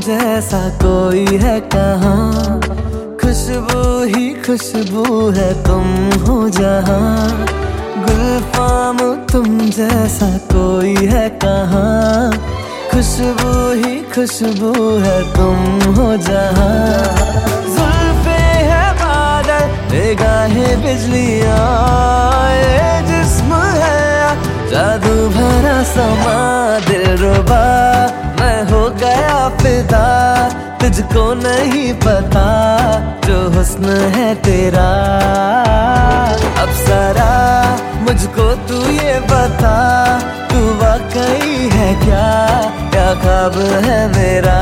जैसा कोई है कहा? खुशबू ही खुशबू है तुम हो जहाँ। तुम जैसा कोई है कहा? खुशबू ही खुशबू है तुम हो जहाँ। जुल्फे है बादल निगाहें बिजलियाँ। जिस्म है, जादू भरा समा, दिल रुबा। फिदा, तुझको नहीं पता, जो हुस्न है तेरा। अब सारा मुझको तू ये बता, तू वाकई है क्या? क्या ख्वाब है मेरा?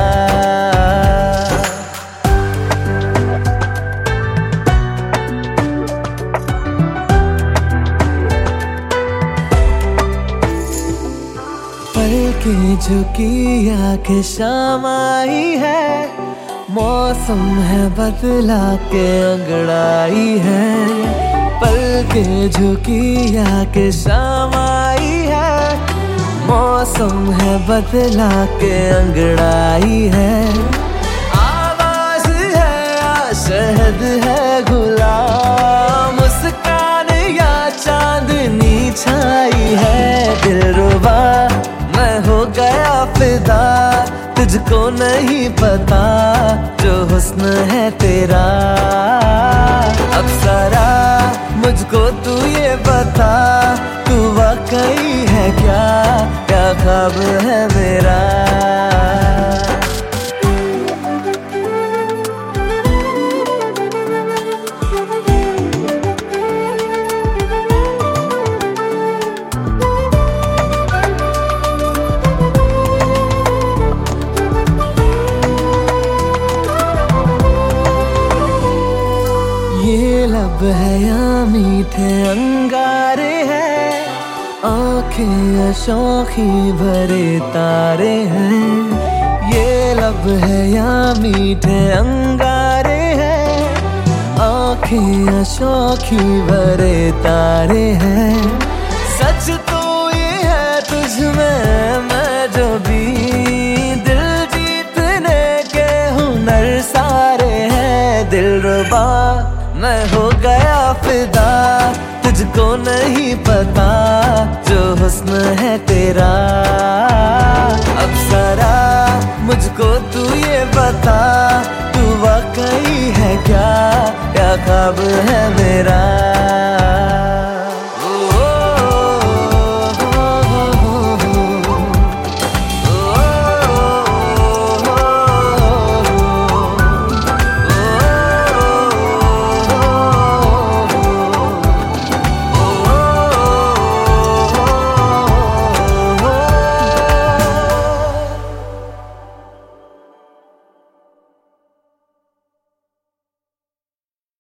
की झुकी आँखें शाम आई है, मौसम है बदला के अंगड़ाई है। पल के झुकी आके शाम आई है। मौसम है बदला के अंगड़ाई है। आवाज़ है शहद है, गुलाम मुस्कान या चांदनी छाई है। दिल रुबा, मैं हो गया फिदा, तुझको नहीं पता जो हुस्न है तेरा। अब सारा मुझको तू ये बता तू वाकई है क्या? क्या ख्वाब है मेरा? लब है या मीठे अंगारे हैं। आँखें शौखी भरे तारे हैं। ये लब है या मीठे अंगारे हैं। आँखें शौखी भरे तारे हैं। सच तो ये है तुझ में, मैं जो भी दिल जीतने के हुनर सारे हैं। दिल रुबा मैं हो गया फिदा, तुझको नहीं पता जो हुस्न है तेरा। अब सारा मुझको तू ये बता, तू वाकई है क्या? क्या खाब है मेरा?